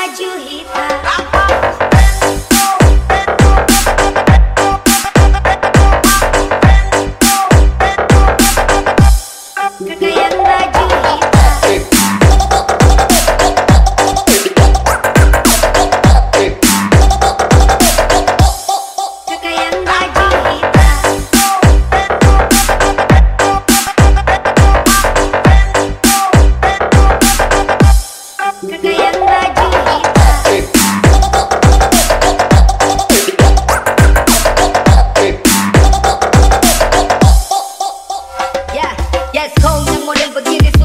baju hitam wisata